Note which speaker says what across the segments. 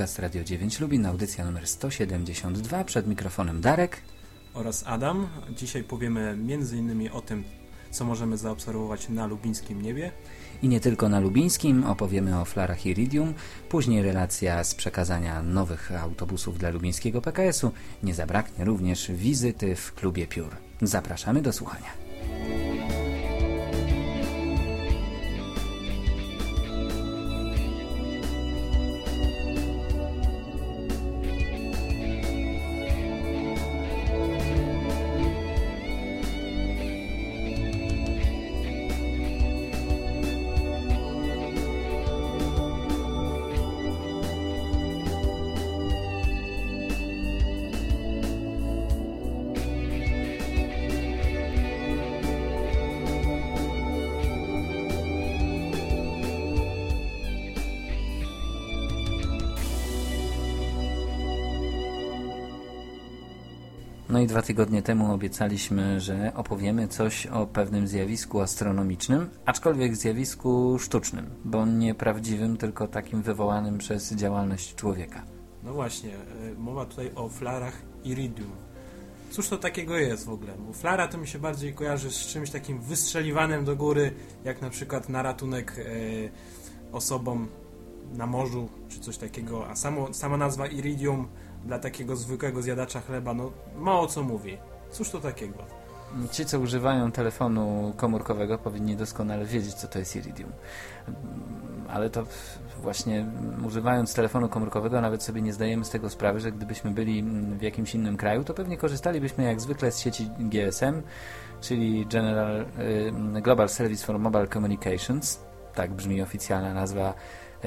Speaker 1: podcast Radio 9 Lubin, audycja numer 172. Przed mikrofonem Darek
Speaker 2: oraz Adam. Dzisiaj powiemy m.in. o tym, co możemy zaobserwować na lubińskim niebie.
Speaker 1: I nie tylko na lubińskim, opowiemy o flarach Iridium, później relacja z przekazania nowych autobusów dla lubińskiego PKS-u. Nie zabraknie również wizyty w klubie Piór. Zapraszamy do słuchania. Dwa tygodnie temu obiecaliśmy, że opowiemy coś o pewnym zjawisku astronomicznym, aczkolwiek zjawisku sztucznym, bo nie prawdziwym, tylko takim wywołanym przez działalność człowieka.
Speaker 2: No właśnie, e, mowa tutaj o flarach iridium. Cóż to takiego jest w ogóle? Bo flara to mi się bardziej kojarzy z czymś takim wystrzeliwanym do góry, jak na przykład na ratunek e, osobom na morzu, czy coś takiego, a samo, sama nazwa iridium dla takiego zwykłego zjadacza chleba, no mało co mówi. Cóż to takiego?
Speaker 1: Ci, co używają telefonu komórkowego powinni doskonale wiedzieć, co to jest Iridium. Ale to właśnie używając telefonu komórkowego nawet sobie nie zdajemy z tego sprawy, że gdybyśmy byli w jakimś innym kraju, to pewnie korzystalibyśmy jak zwykle z sieci GSM, czyli General y, Global Service for Mobile Communications. Tak brzmi oficjalna nazwa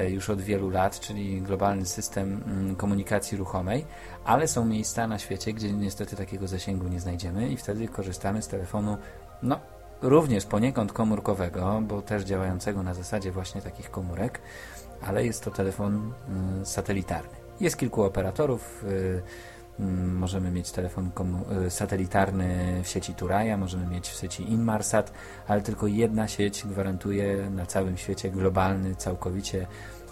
Speaker 1: już od wielu lat, czyli globalny system mm, komunikacji ruchomej, ale są miejsca na świecie, gdzie niestety takiego zasięgu nie znajdziemy i wtedy korzystamy z telefonu, no również poniekąd komórkowego, bo też działającego na zasadzie właśnie takich komórek, ale jest to telefon mm, satelitarny. Jest kilku operatorów, y, Mm, możemy mieć telefon y, satelitarny w sieci Turaja, możemy mieć w sieci Inmarsat, ale tylko jedna sieć gwarantuje na całym świecie globalny, całkowicie,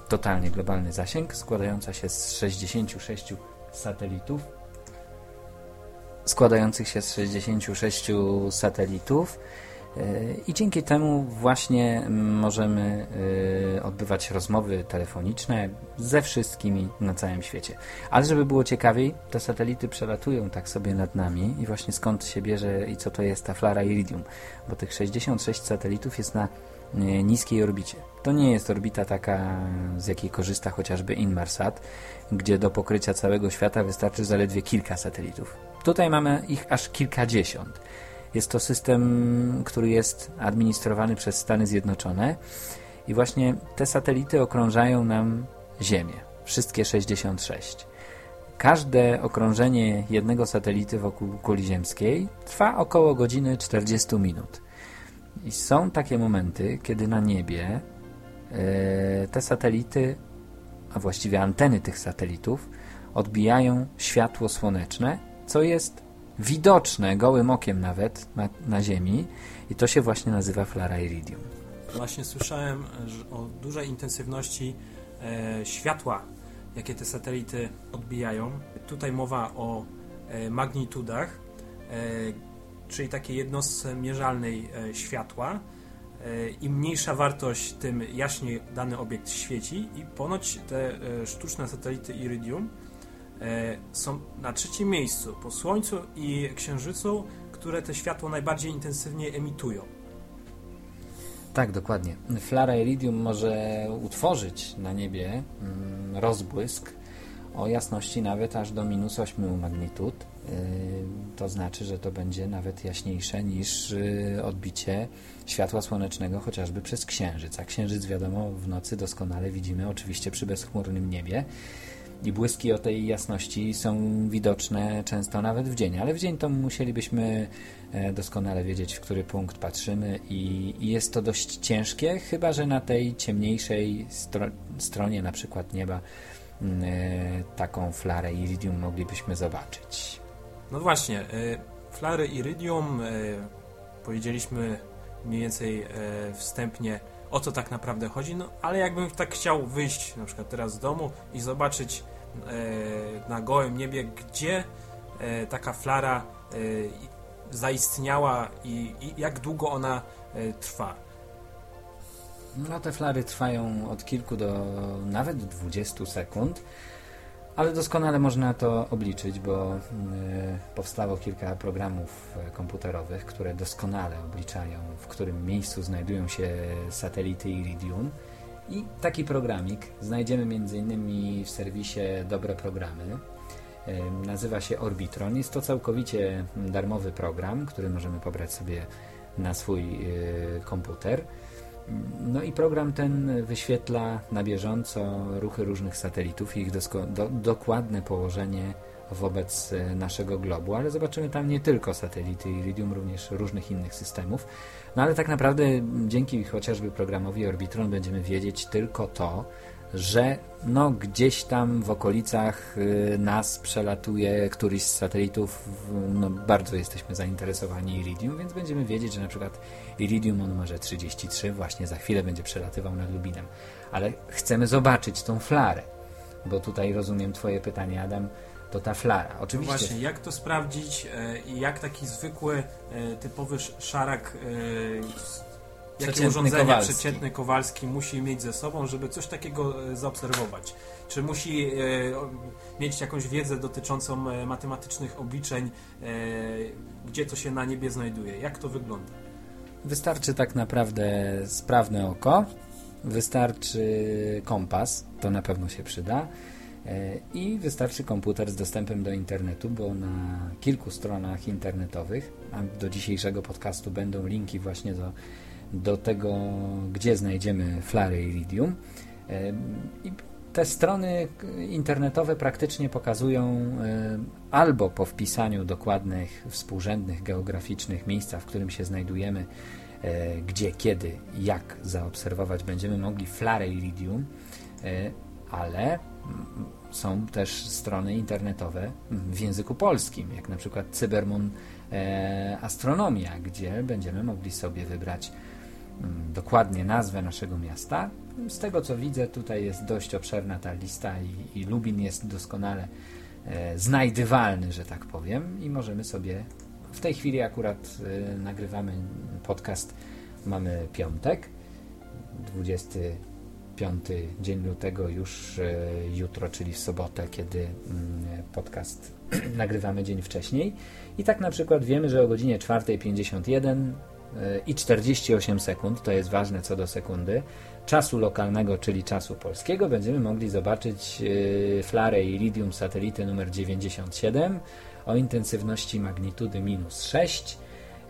Speaker 1: totalnie globalny zasięg, składająca się z 66 satelitów, składających się z 66 satelitów, i dzięki temu właśnie możemy y, odbywać rozmowy telefoniczne ze wszystkimi na całym świecie. Ale żeby było ciekawiej, te satelity przelatują tak sobie nad nami i właśnie skąd się bierze i co to jest ta flara Iridium, bo tych 66 satelitów jest na y, niskiej orbicie. To nie jest orbita taka, z jakiej korzysta chociażby Inmarsat, gdzie do pokrycia całego świata wystarczy zaledwie kilka satelitów. Tutaj mamy ich aż kilkadziesiąt. Jest to system, który jest administrowany przez Stany Zjednoczone i właśnie te satelity okrążają nam Ziemię. Wszystkie 66. Każde okrążenie jednego satelity wokół kuli ziemskiej trwa około godziny 40 minut. I są takie momenty, kiedy na niebie e, te satelity, a właściwie anteny tych satelitów, odbijają światło słoneczne, co jest widoczne gołym okiem nawet na, na Ziemi i to się właśnie nazywa flara iridium.
Speaker 2: Właśnie słyszałem o dużej intensywności e, światła, jakie te satelity odbijają. Tutaj mowa o e, magnitudach, e, czyli takiej jednostce mierzalnej e, światła. E, Im mniejsza wartość, tym jaśniej dany obiekt świeci i ponoć te e, sztuczne satelity Iridium są na trzecim miejscu po Słońcu i Księżycu, które te światło najbardziej intensywnie emitują.
Speaker 1: Tak, dokładnie. Flara iridium może utworzyć na niebie mm, rozbłysk o jasności nawet aż do minus 8 magnitud. E, to znaczy, że to będzie nawet jaśniejsze niż e, odbicie światła słonecznego chociażby przez Księżyc. A Księżyc wiadomo w nocy doskonale widzimy oczywiście przy bezchmurnym niebie i błyski o tej jasności są widoczne często nawet w dzień, ale w dzień to musielibyśmy e, doskonale wiedzieć, w który punkt patrzymy i, jest to dość ciężkie, chyba że na tej ciemniejszej stro stronie na przykład nieba mm, e, taką flarę iridium moglibyśmy zobaczyć.
Speaker 2: No właśnie, e, flary iridium powiedzieliśmy mniej więcej wstępnie o co tak naprawdę chodzi, no ale jakbym tak chciał wyjść na przykład teraz z domu i zobaczyć na gołym niebie, gdzie taka flara zaistniała i, jak długo ona trwa.
Speaker 1: No te flary trwają od kilku do nawet 20 sekund, ale doskonale można to obliczyć, bo powstało kilka programów e, komputerowych, które doskonale obliczają, w którym miejscu znajdują się satelity Iridium. I taki programik znajdziemy m.in. w serwisie Dobre Programy. Nazywa się Orbitron. Jest to całkowicie darmowy program, który możemy pobrać sobie na swój y, komputer. No i program ten wyświetla na bieżąco ruchy różnych satelitów i ich do, dokładne położenie wobec e, naszego globu, ale zobaczymy tam nie tylko satelity Iridium, również różnych innych systemów. No ale tak naprawdę dzięki chociażby programowi Orbitron będziemy wiedzieć tylko to, że no, gdzieś tam w okolicach y, nas przelatuje któryś z satelitów, no, bardzo jesteśmy zainteresowani Iridium, więc będziemy wiedzieć, że na przykład Iridium o numerze 33 właśnie za chwilę będzie przelatywał nad Lubinem. Ale chcemy zobaczyć tą flarę, bo tutaj rozumiem Twoje pytanie, Adam, to ta flara. Oczywiście.
Speaker 2: No właśnie, jak to sprawdzić e, i jak taki zwykły, e, typowy szarak e, jakie urządzenie Kowalski. przeciętny Kowalski musi mieć ze sobą, żeby coś takiego zaobserwować? Czy musi mieć jakąś wiedzę dotyczącą matematycznych obliczeń, gdzie to się na niebie znajduje? Jak to wygląda?
Speaker 1: Wystarczy tak naprawdę sprawne oko, wystarczy kompas, to na pewno się przyda. E, I wystarczy komputer z dostępem do internetu, bo na kilku stronach internetowych, a do dzisiejszego podcastu będą linki właśnie do do tego, gdzie znajdziemy flary iridium. I te strony internetowe praktycznie pokazują albo po wpisaniu dokładnych, współrzędnych, geograficznych miejsca, w którym się znajdujemy, e, gdzie, kiedy, jak zaobserwować będziemy mogli flarę iridium, e, ale są też strony internetowe w języku polskim, jak na przykład Cybermun e, Astronomia, gdzie będziemy mogli sobie wybrać Mm, dokładnie nazwę naszego miasta. Z tego co widzę, tutaj jest dość obszerna ta lista i, i Lubin jest doskonale e, znajdywalny, że tak powiem, i możemy sobie. W tej chwili akurat e, nagrywamy podcast, mamy piątek, 25 dzień lutego, już e, jutro, czyli w sobotę, kiedy mm, podcast nagrywamy dzień wcześniej. I tak na przykład wiemy, że o godzinie 4.51 i 48 sekund, to jest ważne co do sekundy, czasu lokalnego, czyli czasu polskiego, będziemy mogli zobaczyć e, flarę Iridium satelity numer 97 o intensywności magnitudy minus 6.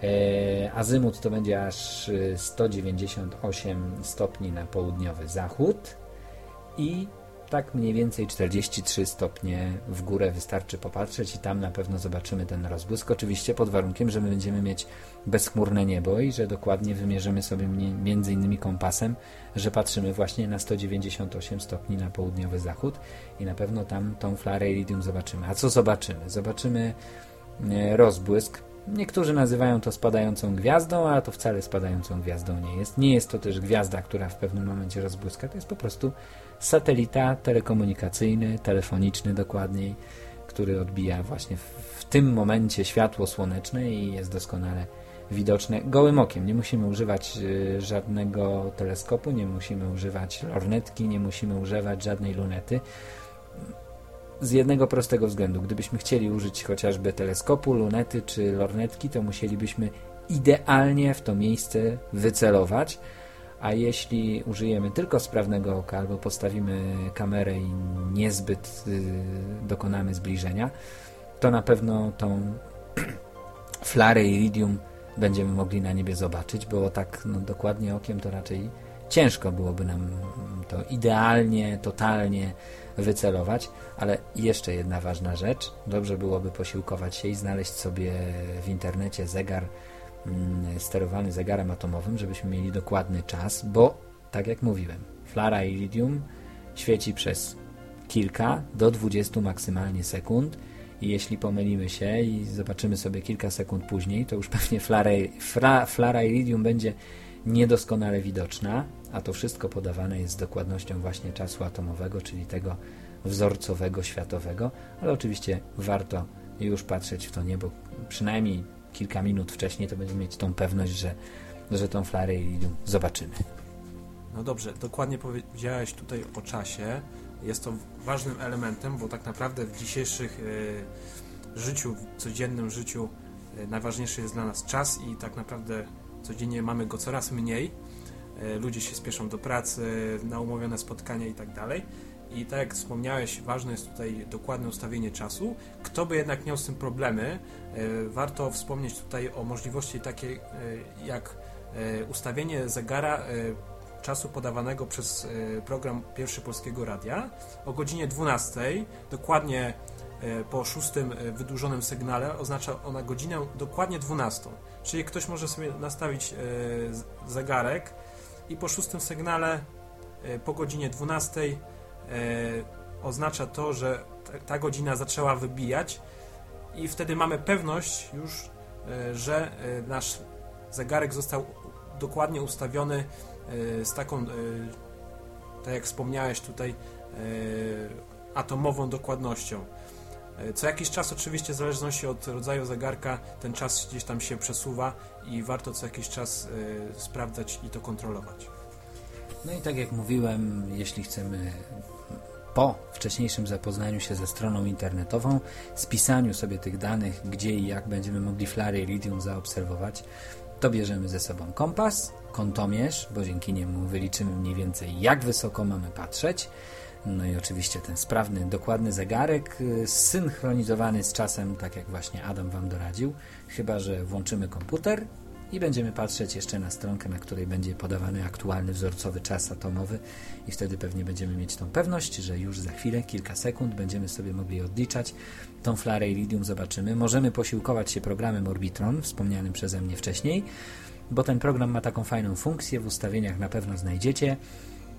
Speaker 1: E, azymut to będzie aż 198 stopni na południowy zachód i tak mniej więcej 43 stopnie w górę wystarczy popatrzeć i tam na pewno zobaczymy ten rozbłysk. Oczywiście pod warunkiem, że my będziemy mieć bezchmurne niebo i że dokładnie wymierzymy sobie między innymi kompasem, że patrzymy właśnie na 198 stopni na południowy zachód i na pewno tam tą flarę iridium zobaczymy. A co zobaczymy? Zobaczymy e, rozbłysk. Niektórzy nazywają to spadającą gwiazdą, a to wcale spadającą gwiazdą nie jest. Nie jest to też gwiazda, która w pewnym momencie rozbłyska. To jest po prostu satelita telekomunikacyjny, telefoniczny dokładniej, który odbija właśnie w tym momencie światło słoneczne i jest doskonale widoczne gołym okiem. Nie musimy używać y, żadnego teleskopu, nie musimy używać lornetki, nie musimy używać żadnej lunety. Z jednego prostego względu. Gdybyśmy chcieli użyć chociażby teleskopu, lunety czy lornetki, to musielibyśmy idealnie w to miejsce wycelować, a jeśli użyjemy tylko sprawnego oka albo postawimy kamerę i niezbyt y, dokonamy zbliżenia, to na pewno tą flarę iridium będziemy mogli na niebie zobaczyć, bo tak no, dokładnie okiem to raczej ciężko byłoby nam to idealnie, totalnie wycelować, ale jeszcze jedna ważna rzecz, dobrze byłoby posiłkować się i znaleźć sobie w internecie zegar Mm, sterowany zegarem atomowym, żebyśmy mieli dokładny czas, bo tak jak mówiłem, flara iridium świeci przez kilka do 20 maksymalnie sekund i jeśli pomylimy się i zobaczymy sobie kilka sekund później, to już pewnie flara, fra, flara iridium będzie niedoskonale widoczna, a to wszystko podawane jest z dokładnością właśnie czasu atomowego, czyli tego wzorcowego, światowego, ale oczywiście warto już patrzeć w to niebo przynajmniej kilka minut wcześniej, to będziemy mieć tą pewność, że, że tą flarę zobaczymy.
Speaker 2: No dobrze, dokładnie powiedziałeś tutaj o czasie. Jest to ważnym elementem, bo tak naprawdę w dzisiejszych y, życiu, w codziennym życiu y, najważniejszy jest dla nas czas i tak naprawdę codziennie mamy go coraz mniej. Y, ludzie się spieszą do pracy, na umówione spotkania i tak dalej. I tak jak wspomniałeś, ważne jest tutaj dokładne ustawienie czasu. Kto by jednak miał z tym problemy, warto wspomnieć tutaj o możliwości takiej jak ustawienie zegara czasu podawanego przez e, program Pierwszy Polskiego Radia o godzinie 12, dokładnie e, po szóstym e, wydłużonym sygnale, oznacza ona godzinę dokładnie 12. Czyli ktoś może sobie nastawić zegarek i po szóstym sygnale po godzinie 12 oznacza to, że ta godzina zaczęła wybijać i wtedy mamy pewność już, że nasz zegarek został dokładnie ustawiony E, z taką, e, tak jak wspomniałeś tutaj, e, atomową dokładnością. Co jakiś czas oczywiście w zależności od rodzaju zegarka ten czas gdzieś tam się przesuwa i warto co jakiś czas sprawdzać i to kontrolować.
Speaker 1: No i tak jak mówiłem, jeśli chcemy po wcześniejszym zapoznaniu się ze stroną internetową, spisaniu sobie tych danych, gdzie i jak będziemy mogli flary Iridium zaobserwować, to bierzemy ze sobą kompas, kątomierz, bo dzięki niemu wyliczymy mniej więcej jak wysoko mamy patrzeć. No i oczywiście ten sprawny, dokładny zegarek, y, synchronizowany z czasem, tak jak właśnie Adam Wam doradził, chyba że włączymy komputer i będziemy patrzeć jeszcze na stronkę, na której będzie podawany aktualny wzorcowy czas atomowy. I wtedy pewnie będziemy mieć tą pewność, że już za chwilę, kilka sekund będziemy sobie mogli odliczać tą flarę Iridium. Zobaczymy. Możemy posiłkować się programem Orbitron, wspomnianym przeze mnie wcześniej, bo ten program ma taką fajną funkcję, w ustawieniach na pewno znajdziecie,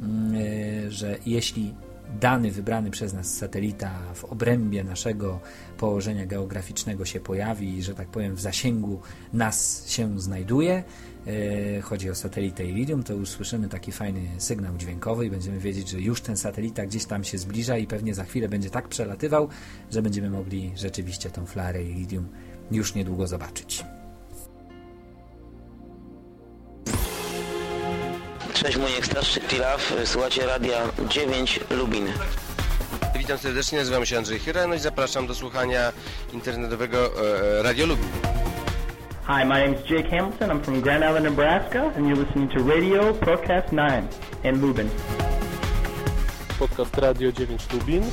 Speaker 1: mm, e, że jeśli dany wybrany przez nas satelita w obrębie naszego położenia geograficznego się pojawi, że tak powiem w zasięgu nas się znajduje, e, chodzi o satelitę Iridium, to usłyszymy taki fajny sygnał dźwiękowy i będziemy wiedzieć, że już ten satelita gdzieś tam się zbliża i pewnie za chwilę będzie tak przelatywał, że będziemy mogli rzeczywiście tą flarę Iridium już niedługo zobaczyć.
Speaker 3: Cześć, mój starszy Tilaw, słuchacie Radia 9 Lubin.
Speaker 4: Witam serdecznie, nazywam się Andrzej Hyra, i zapraszam do słuchania internetowego e, Radio Lubin.
Speaker 5: Hi, my name is Jake Hamilton. I'm from Grand Island, Nebraska, and you're listening to Radio Podcast 9 in Lubin.
Speaker 6: Podcast Radio 9 Lubin.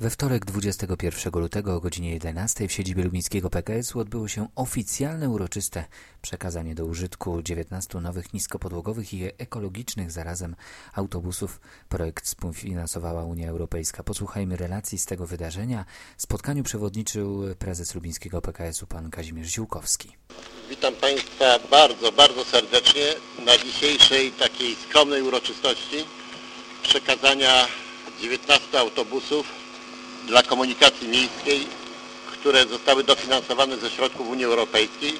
Speaker 1: We wtorek 21 lutego o godzinie 11 w siedzibie lubińskiego PKS-u odbyło się oficjalne uroczyste przekazanie do użytku 19 nowych niskopodłogowych i ekologicznych zarazem autobusów. Projekt współfinansowała Unia Europejska. Posłuchajmy relacji z tego wydarzenia. Spotkaniu przewodniczył prezes lubińskiego PKS-u pan Kazimierz Ziółkowski.
Speaker 7: Witam Państwa bardzo, bardzo serdecznie na dzisiejszej takiej skromnej uroczystości przekazania 19 autobusów dla komunikacji miejskiej, które zostały dofinansowane ze środków Unii Europejskiej.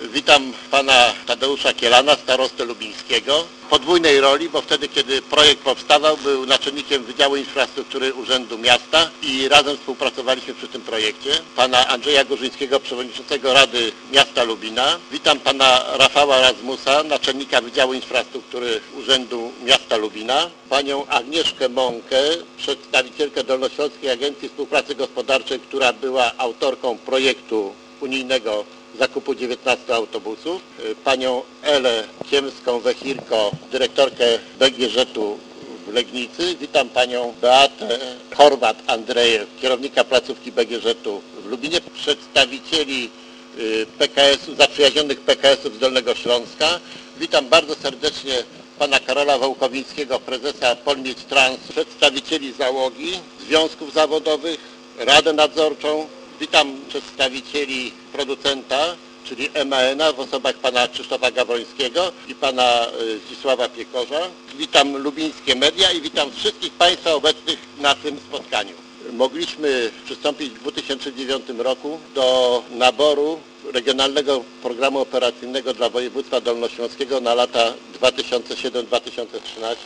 Speaker 7: Witam pana Tadeusza Kielana, starostę lubińskiego podwójnej roli, bo wtedy, kiedy projekt powstawał, był naczelnikiem Wydziału Infrastruktury Urzędu Miasta i razem współpracowaliśmy przy tym projekcie. Pana Andrzeja Górzyńskiego, przewodniczącego Rady Miasta Lubina. Witam pana Rafała Razmusa, naczelnika Wydziału Infrastruktury Urzędu Miasta Lubina. Panią Agnieszkę Mąkę, przedstawicielkę Dolnośląskiej Agencji Współpracy Gospodarczej, która była autorką projektu unijnego zakupu 19 autobusów, y, panią Elę Kiemską-Wechirko, dyrektorkę BGŻ-u w Legnicy. Witam panią Beatę Horvat-Andrejew, kierownika placówki BGŻ-u w Lubinie, przedstawicieli y, PKS-u, zaprzyjaźnionych PKS-ów z Dolnego Śląska. Witam bardzo serdecznie pana Karola Wołkowińskiego, prezesa Polmieć Trans, przedstawicieli załogi, związków zawodowych, Radę Nadzorczą, Witam przedstawicieli producenta, czyli MAN-a w osobach pana Krzysztofa Gawrońskiego i pana y, Zdzisława Piekorza. Witam lubińskie media i witam wszystkich Państwa obecnych na tym spotkaniu. Mogliśmy przystąpić w 2009 roku do naboru Regionalnego Programu Operacyjnego dla Województwa Dolnośląskiego na lata 2007-2013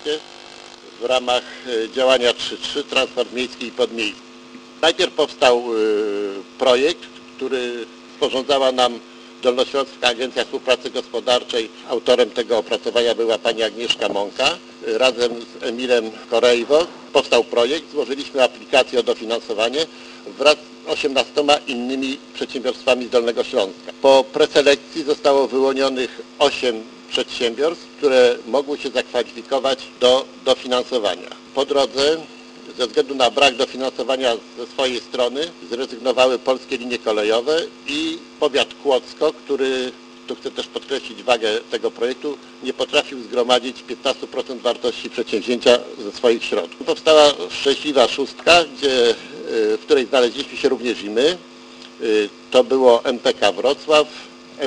Speaker 7: w ramach e, działania 3.3 Transport Miejski i Podmiejski. Najpierw powstał e, projekt, który sporządzała nam Dolnośląska Agencja Współpracy Gospodarczej. Autorem tego opracowania była pani Agnieszka Mąka. Razem z Emilem Korejwo powstał projekt, złożyliśmy aplikację o dofinansowanie wraz z 18 innymi przedsiębiorstwami z Dolnego Śląska. Po preselekcji zostało wyłonionych 8 przedsiębiorstw, które mogły się zakwalifikować do dofinansowania. Po drodze ze względu na brak dofinansowania ze swojej strony zrezygnowały polskie linie kolejowe i powiat Kłodzko, który, tu chcę też podkreślić wagę tego projektu, nie potrafił zgromadzić 15% wartości przedsięwzięcia ze swoich środków. Powstała szczęśliwa szóstka, gdzie, y, w której znaleźliśmy się również i my. Y, To było MPK Wrocław,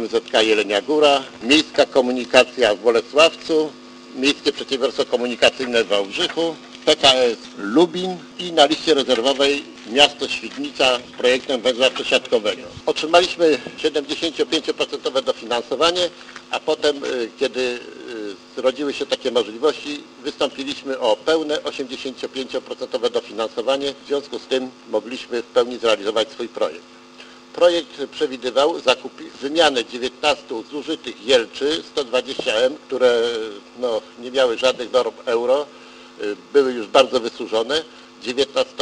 Speaker 7: MZK Jelenia Góra, Miejska Komunikacja w Bolesławcu, Miejskie Przedsiębiorstwo Komunikacyjne w Wałbrzychu, PKS Lubin i na liście rezerwowej miasto Świdnica z projektem węzła przesiadkowego. Otrzymaliśmy 75% dofinansowanie, a potem, y, kiedy y, zrodziły się takie możliwości, wystąpiliśmy o pełne 85% dofinansowanie. W związku z tym mogliśmy w pełni zrealizować swój projekt. Projekt przewidywał zakup, wymianę 19 zużytych Jelczy 120M, które no, nie miały żadnych norm euro, były już bardzo wysłużone, 19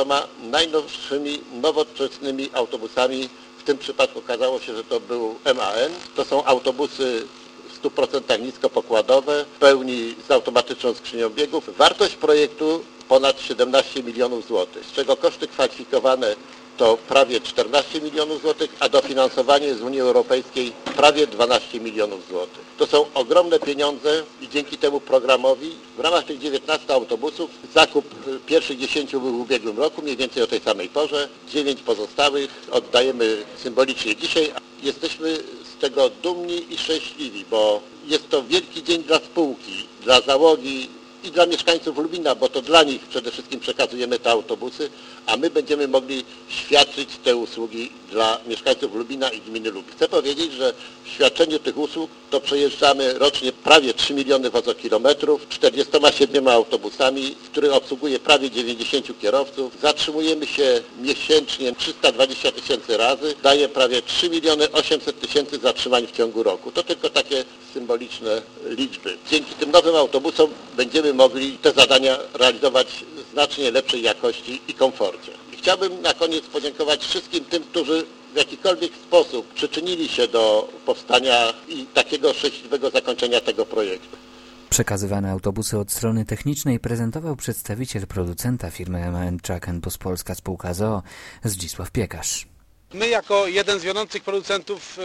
Speaker 7: najnowszymi, nowoczesnymi autobusami. W tym przypadku okazało się, że to był MAN. To są autobusy w 100% niskopokładowe, w pełni z automatyczną skrzynią biegów. Wartość projektu ponad 17 milionów złotych, z czego koszty kwalifikowane to prawie 14 milionów złotych, a dofinansowanie z Unii Europejskiej prawie 12 milionów złotych. To są ogromne pieniądze i dzięki temu programowi w ramach tych 19 autobusów zakup pierwszych 10 był w ubiegłym roku, mniej więcej o tej samej porze. 9 pozostałych oddajemy symbolicznie dzisiaj. Jesteśmy z tego dumni i szczęśliwi, bo jest to wielki dzień dla spółki, dla załogi i dla mieszkańców Lubina, bo to dla nich przede wszystkim przekazujemy te autobusy, a my będziemy mogli świadczyć te usługi dla mieszkańców Lubina i gminy Lubin. Chcę powiedzieć, że w świadczeniu tych usług to przejeżdżamy rocznie prawie 3 miliony wozokilometrów, 47 autobusami, w których obsługuje prawie 90 kierowców. Zatrzymujemy się miesięcznie 320 tysięcy razy, daje prawie 3 miliony 800 tysięcy zatrzymań w ciągu roku. To tylko takie symboliczne liczby. Dzięki tym nowym autobusom będziemy mogli te zadania realizować w znacznie lepszej jakości i komforcie. I chciałbym na koniec podziękować wszystkim tym, którzy w jakikolwiek sposób przyczynili się do powstania i takiego szczęśliwego zakończenia tego projektu.
Speaker 1: Przekazywane autobusy od strony technicznej prezentował przedstawiciel producenta firmy MAN Truck Bus Polska Spółka ZOO Zdzisław Piekarz.
Speaker 6: My jako jeden z wiodących producentów e,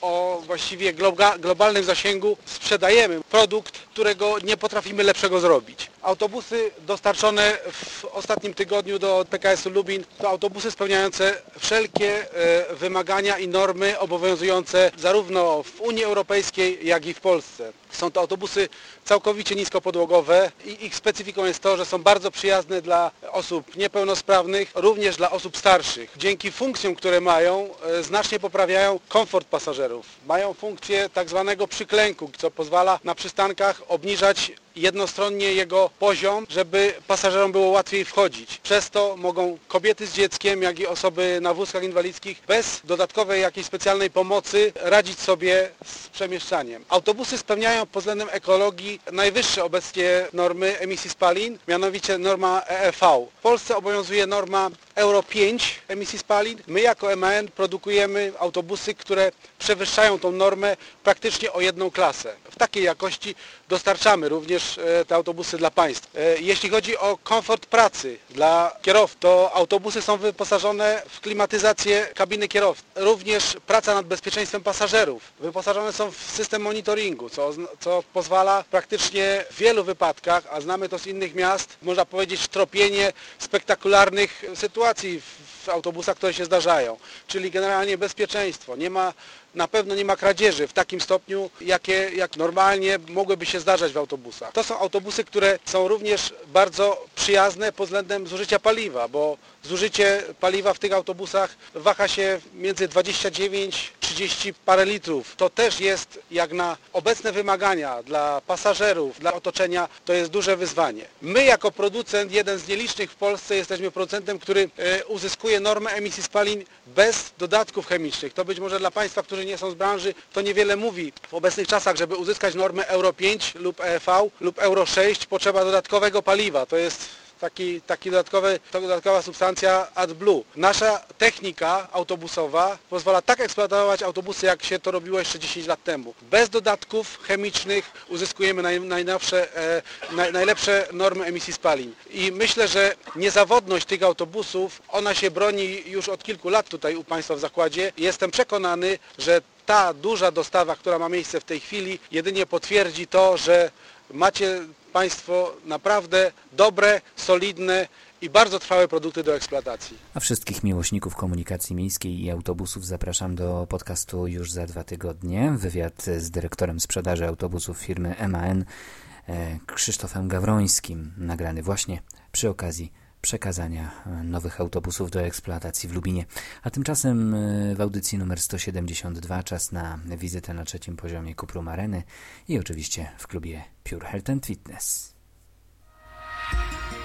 Speaker 6: o właściwie globa- globalnym zasięgu sprzedajemy produkt, którego nie potrafimy lepszego zrobić. Autobusy dostarczone w ostatnim tygodniu do PKS-u Lubin to autobusy spełniające wszelkie e, wymagania i normy obowiązujące zarówno w Unii Europejskiej, jak i w Polsce. Są to autobusy całkowicie niskopodłogowe i ich specyfiką jest to, że są bardzo przyjazne dla osób niepełnosprawnych, również dla osób starszych. Dzięki funkcjom, które mają, e, znacznie poprawiają komfort pasażerów. Mają funkcję tak zwanego przyklęku, co pozwala na przystankach obniżać jednostronnie jego poziom, żeby pasażerom było łatwiej wchodzić. Przez to mogą kobiety z dzieckiem, jak i osoby na wózkach inwalidzkich bez dodatkowej jakiejś specjalnej pomocy radzić sobie z przemieszczaniem. Autobusy spełniają pod względem ekologii najwyższe obecnie normy emisji spalin, mianowicie norma EEV. W Polsce obowiązuje norma Euro 5 emisji spalin. My jako MAN produkujemy autobusy, które przewyższają tą normę praktycznie o jedną klasę. W takiej jakości dostarczamy również e, te autobusy dla państw. E, Jeśli chodzi o komfort pracy dla kierowców, to autobusy są wyposażone w klimatyzację kabiny kierowcy. Również praca nad bezpieczeństwem pasażerów. Wyposażone są w system monitoringu, co, co pozwala praktycznie w wielu wypadkach, a znamy to z innych miast, można powiedzieć tropienie spektakularnych sytuacji w autobusach, które się zdarzają. Czyli generalnie bezpieczeństwo. Nie ma na pewno nie ma kradzieży w takim stopniu, jakie jak normalnie mogłyby się zdarzać w autobusach. To są autobusy, które są również bardzo przyjazne pod względem zużycia paliwa, bo zużycie paliwa w tych autobusach waha się między 29-30 parę litrów. To też jest jak na obecne wymagania dla pasażerów, dla otoczenia, to jest duże wyzwanie. My jako producent, jeden z nielicznych w Polsce, jesteśmy producentem, który e, uzyskuje normę emisji spalin bez dodatków chemicznych. To być może dla Państwa, którzy nie są z branży, to niewiele mówi. W obecnych czasach, żeby uzyskać normę Euro 5 lub EV lub Euro 6 potrzeba dodatkowego paliwa. To jest taki, taki dodatkowy, dodatkowa substancja AdBlue. Nasza technika autobusowa pozwala tak eksploatować autobusy, jak się to robiło jeszcze 10 lat temu. Bez dodatków chemicznych uzyskujemy naj, najnowsze, e, naj, najlepsze normy emisji spalin. I myślę, że niezawodność tych autobusów, ona się broni już od kilku lat tutaj u Państwa w zakładzie. Jestem przekonany, że ta duża dostawa, która ma miejsce w tej chwili, jedynie potwierdzi to, że macie Państwo naprawdę dobre, solidne i bardzo trwałe produkty do eksploatacji.
Speaker 1: A wszystkich miłośników komunikacji miejskiej i autobusów zapraszam do podcastu już za dwa tygodnie. Wywiad z dyrektorem sprzedaży autobusów firmy MAN e, Krzysztofem Gawrońskim, nagrany właśnie przy okazji przekazania nowych autobusów do eksploatacji w Lubinie. A tymczasem e, w audycji numer 172 czas na wizytę na trzecim poziomie Kuprum Areny i oczywiście w klubie Pure Health and Fitness.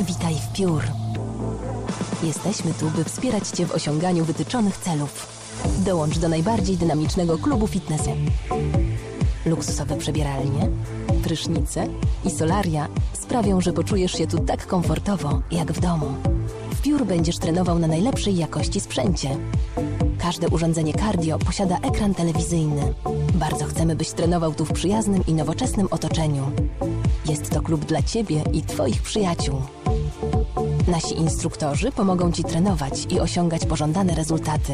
Speaker 8: Witaj w Piór. Jesteśmy tu, by wspierać Cię w osiąganiu wytyczonych celów. Dołącz do najbardziej dynamicznego klubu fitnessu. Luksusowe przebieralnie, prysznice i solaria sprawią, że poczujesz się tu tak komfortowo, jak w domu. W Piór będziesz trenował na najlepszej jakości sprzęcie. Każde urządzenie cardio posiada ekran telewizyjny. Bardzo chcemy, byś trenował tu w przyjaznym i nowoczesnym otoczeniu. Jest to klub dla Ciebie i Twoich przyjaciół. Nasi instruktorzy pomogą Ci trenować i osiągać pożądane rezultaty.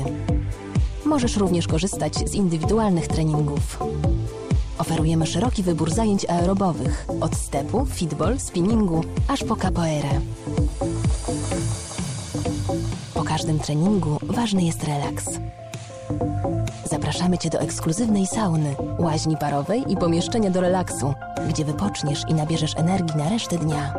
Speaker 8: Możesz również korzystać z indywidualnych treningów. Oferujemy szeroki wybór zajęć aerobowych, od stepu, fitball, spinningu, aż po capoeirę. Po każdym treningu ważny jest relaks. Zapraszamy Cię do ekskluzywnej sauny, łaźni parowej i pomieszczenia do relaksu, gdzie wypoczniesz i nabierzesz energii na resztę dnia.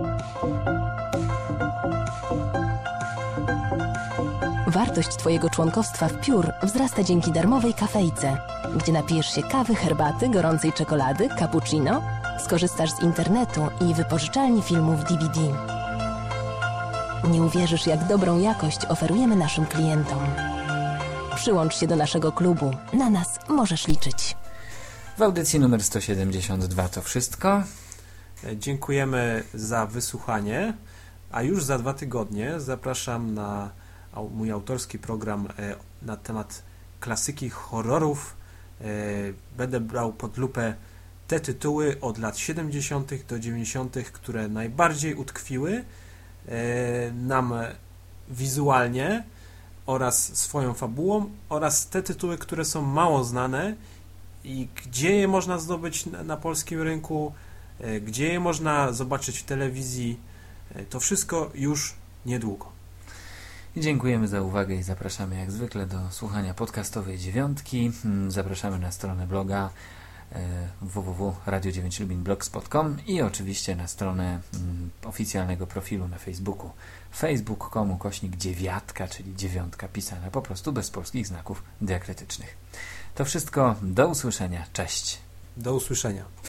Speaker 8: Wartość Twojego członkostwa w Piór wzrasta dzięki darmowej kafejce, gdzie napijesz się kawy, herbaty, gorącej czekolady, cappuccino, skorzystasz z internetu i wypożyczalni filmów DVD. Nie uwierzysz, jak dobrą jakość oferujemy naszym klientom. Przyłącz się do naszego klubu. Na nas możesz liczyć.
Speaker 1: W audycji numer 172 to wszystko.
Speaker 2: Dziękujemy za wysłuchanie, a już za dwa tygodnie zapraszam na mój autorski program e, na temat klasyki horrorów. E, będę brał pod lupę te tytuły od lat 70. do 90., które najbardziej utkwiły e, nam wizualnie oraz swoją fabułą oraz te tytuły, które są mało znane i gdzie je można zdobyć na, na polskim rynku, gdzie je można zobaczyć w telewizji. To wszystko już niedługo.
Speaker 1: Dziękujemy za uwagę i zapraszamy jak zwykle do słuchania podcastowej dziewiątki. Hmm, zapraszamy na stronę bloga e, www.radio9lubinblogspot.com i oczywiście na stronę mm, oficjalnego profilu na Facebooku facebook.com kośnik dziewiatka, czyli dziewiątka pisana po prostu bez polskich znaków diakrytycznych. To wszystko. Do usłyszenia. Cześć.
Speaker 2: Do usłyszenia.